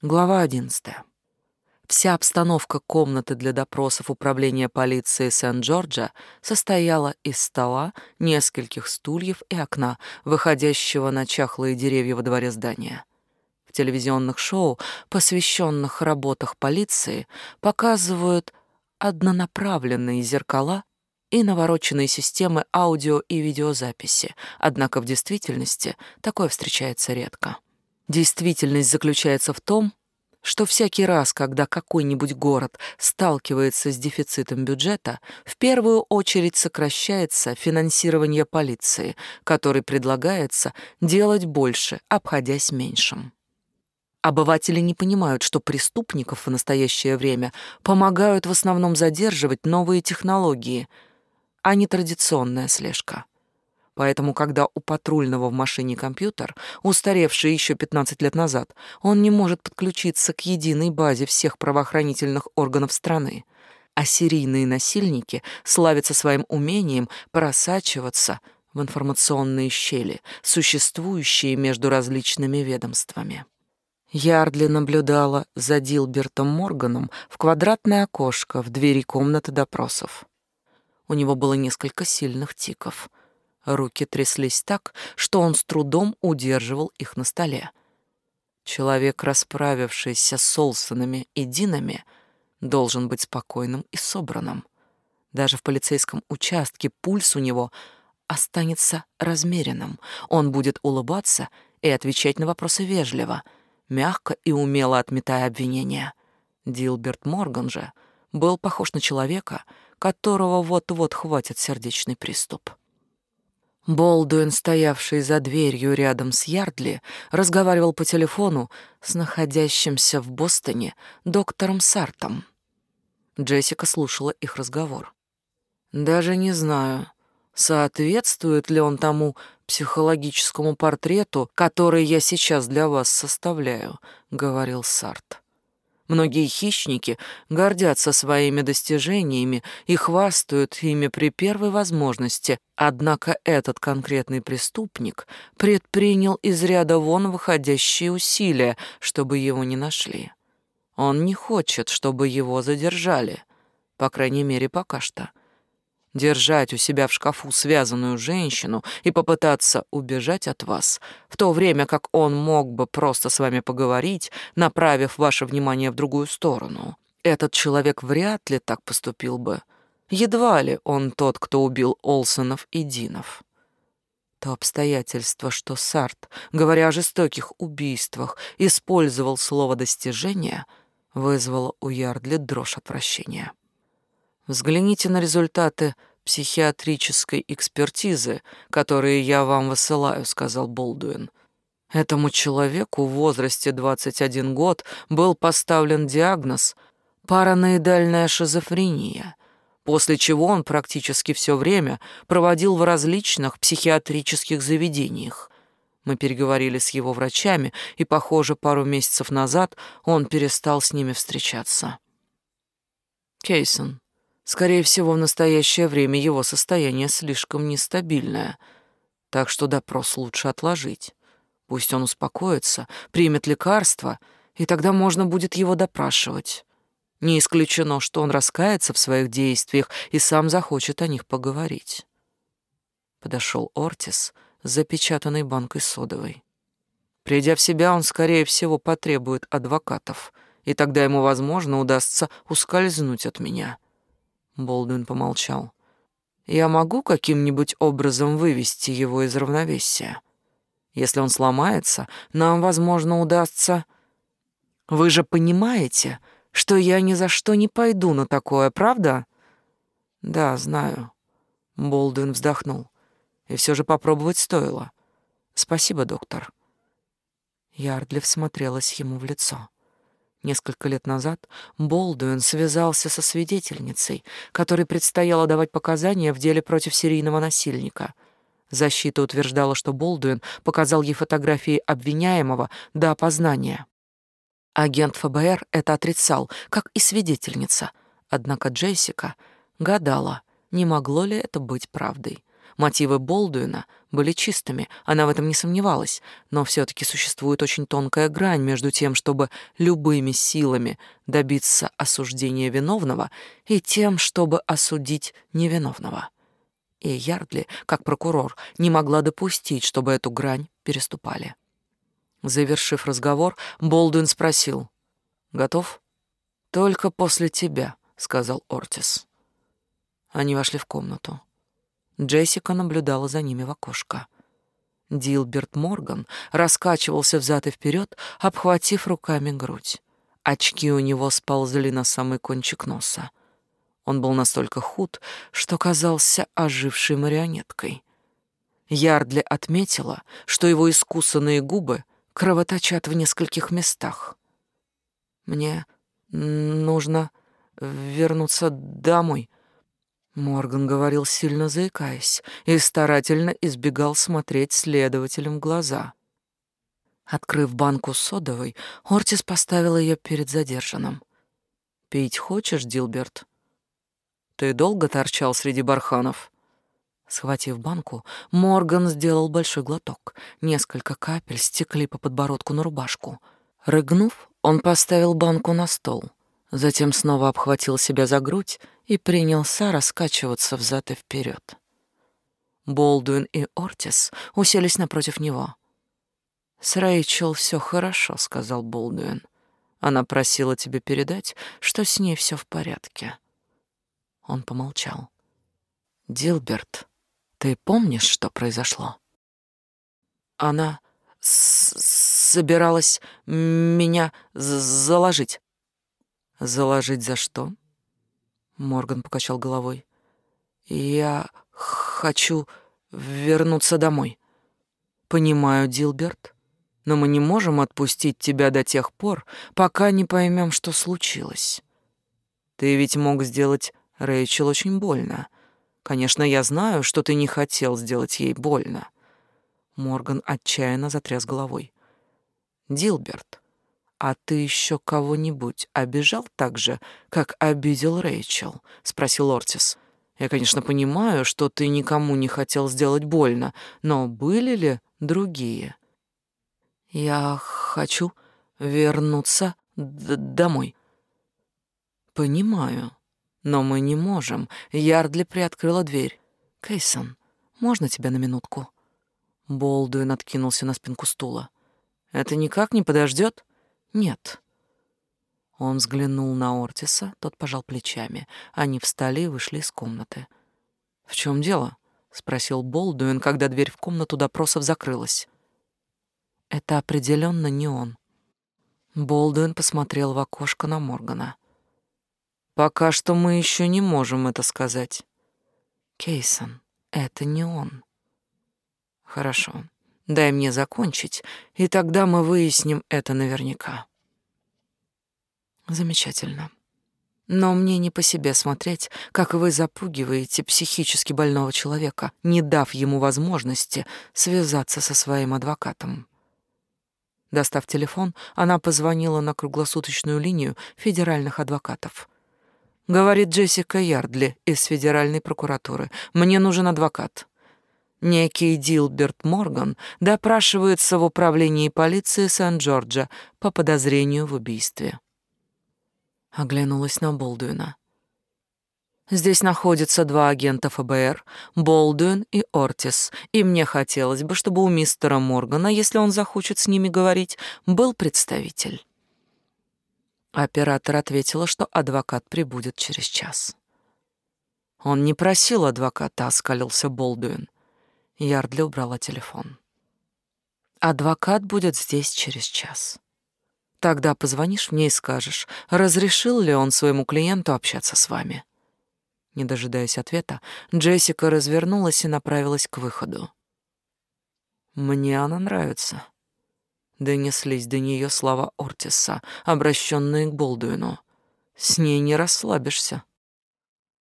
Глава 11. Вся обстановка комнаты для допросов управления полиции Сент-Джорджа состояла из стола, нескольких стульев и окна, выходящего на чахлые деревья во дворе здания. В телевизионных шоу, посвященных работах полиции, показывают однонаправленные зеркала и навороченные системы аудио и видеозаписи, однако в действительности такое встречается редко. Действительность заключается в том, что всякий раз, когда какой-нибудь город сталкивается с дефицитом бюджета, в первую очередь сокращается финансирование полиции, которой предлагается делать больше, обходясь меньшим. Обыватели не понимают, что преступников в настоящее время помогают в основном задерживать новые технологии, а не традиционная слежка. Поэтому, когда у патрульного в машине компьютер, устаревший еще 15 лет назад, он не может подключиться к единой базе всех правоохранительных органов страны. А серийные насильники славятся своим умением просачиваться в информационные щели, существующие между различными ведомствами. Ярдли наблюдала за Дилбертом Морганом в квадратное окошко в двери комнаты допросов. У него было несколько сильных тиков — Руки тряслись так, что он с трудом удерживал их на столе. Человек, расправившийся с Олсонами и Динами, должен быть спокойным и собранным. Даже в полицейском участке пульс у него останется размеренным. Он будет улыбаться и отвечать на вопросы вежливо, мягко и умело отметая обвинения. Дилберт Морган же был похож на человека, которого вот-вот хватит сердечный приступ. Болдуин, стоявший за дверью рядом с Ярдли, разговаривал по телефону с находящимся в Бостоне доктором Сартом. Джессика слушала их разговор. «Даже не знаю, соответствует ли он тому психологическому портрету, который я сейчас для вас составляю», — говорил Сарт. Многие хищники гордятся своими достижениями и хвастают ими при первой возможности, однако этот конкретный преступник предпринял из ряда вон выходящие усилия, чтобы его не нашли. Он не хочет, чтобы его задержали, по крайней мере, пока что держать у себя в шкафу связанную женщину и попытаться убежать от вас, в то время как он мог бы просто с вами поговорить, направив ваше внимание в другую сторону. Этот человек вряд ли так поступил бы. Едва ли он тот, кто убил Олсонов и Динов. То обстоятельство, что Сарт, говоря о жестоких убийствах, использовал слово «достижение», вызвало у Ярдли дрожь отвращения. Взгляните на результаты психиатрической экспертизы, которые я вам высылаю», — сказал Болдуин. Этому человеку в возрасте 21 год был поставлен диагноз параноидальная шизофрения, после чего он практически все время проводил в различных психиатрических заведениях. Мы переговорили с его врачами, и, похоже, пару месяцев назад он перестал с ними встречаться. Кейсон, Скорее всего, в настоящее время его состояние слишком нестабильное, так что допрос лучше отложить. Пусть он успокоится, примет лекарства, и тогда можно будет его допрашивать. Не исключено, что он раскается в своих действиях и сам захочет о них поговорить. Подошел Ортис с запечатанной банкой содовой. Придя в себя, он, скорее всего, потребует адвокатов, и тогда ему, возможно, удастся ускользнуть от меня — Болдуин помолчал. Я могу каким-нибудь образом вывести его из равновесия. Если он сломается, нам, возможно, удастся... Вы же понимаете, что я ни за что не пойду на такое, правда? Да, знаю. Болдуин вздохнул. И все же попробовать стоило. Спасибо, доктор. Ярдли всмотрелась ему в лицо. Несколько лет назад Болдуин связался со свидетельницей, которой предстояло давать показания в деле против серийного насильника. Защита утверждала, что Болдуин показал ей фотографии обвиняемого до опознания. Агент ФБР это отрицал, как и свидетельница. Однако Джессика гадала, не могло ли это быть правдой. Мотивы Болдуина были чистыми, она в этом не сомневалась, но все таки существует очень тонкая грань между тем, чтобы любыми силами добиться осуждения виновного, и тем, чтобы осудить невиновного. И Ярдли, как прокурор, не могла допустить, чтобы эту грань переступали. Завершив разговор, Болдуин спросил. «Готов?» «Только после тебя», — сказал Ортис. Они вошли в комнату. Джессика наблюдала за ними в окошко. Дилберт Морган раскачивался взад и вперед, обхватив руками грудь. Очки у него сползли на самый кончик носа. Он был настолько худ, что казался ожившей марионеткой. Ярдли отметила, что его искусанные губы кровоточат в нескольких местах. «Мне нужно вернуться домой», Морган говорил, сильно заикаясь, и старательно избегал смотреть следователям в глаза. Открыв банку содовой, Ортис поставил ее перед задержанным. «Пить хочешь, Дилберт?» «Ты долго торчал среди барханов?» Схватив банку, Морган сделал большой глоток. Несколько капель стекли по подбородку на рубашку. Рыгнув, он поставил банку на стол — Затем снова обхватил себя за грудь и принялся раскачиваться взад и вперед. Болдуин и Ортис уселись напротив него. «С Рэйчел все хорошо», — сказал Болдуин. «Она просила тебе передать, что с ней все в порядке». Он помолчал. «Дилберт, ты помнишь, что произошло?» «Она собиралась меня заложить», Заложить за что? Морган покачал головой. Я хочу вернуться домой. Понимаю, Дилберт, но мы не можем отпустить тебя до тех пор, пока не поймем, что случилось. Ты ведь мог сделать Рэйчел очень больно. Конечно, я знаю, что ты не хотел сделать ей больно. Морган отчаянно затряс головой. Дилберт, «А ты еще кого-нибудь обижал так же, как обидел Рэйчел?» — спросил Ортис. «Я, конечно, понимаю, что ты никому не хотел сделать больно, но были ли другие?» «Я хочу вернуться домой». «Понимаю, но мы не можем». Ярдли приоткрыла дверь. «Кейсон, можно тебя на минутку?» Болдуин откинулся на спинку стула. «Это никак не подождет?» «Нет». Он взглянул на Ортиса, тот пожал плечами. Они встали и вышли из комнаты. «В чем дело?» — спросил Болдуин, когда дверь в комнату допросов закрылась. «Это определенно не он». Болдуин посмотрел в окошко на Моргана. «Пока что мы еще не можем это сказать». «Кейсон, это не он». «Хорошо. Дай мне закончить, и тогда мы выясним это наверняка. Замечательно. Но мне не по себе смотреть, как вы запугиваете психически больного человека, не дав ему возможности связаться со своим адвокатом. Достав телефон, она позвонила на круглосуточную линию федеральных адвокатов. Говорит Джессика Ярдли из федеральной прокуратуры. Мне нужен адвокат. Некий Дилберт Морган допрашивается в управлении полиции Сан-Джорджа по подозрению в убийстве. Оглянулась на Болдуина. Здесь находятся два агента ФБР, Болдуин и Ортис, и мне хотелось бы, чтобы у мистера Моргана, если он захочет с ними говорить, был представитель. Оператор ответила, что адвокат прибудет через час. Он не просил адвоката, оскалился Болдуин. Ярдли убрала телефон. Адвокат будет здесь через час. Тогда позвонишь мне и скажешь, разрешил ли он своему клиенту общаться с вами. Не дожидаясь ответа, Джессика развернулась и направилась к выходу. Мне она нравится. Донеслись до нее слова Ортиса, обращенные к Болдуину. С ней не расслабишься.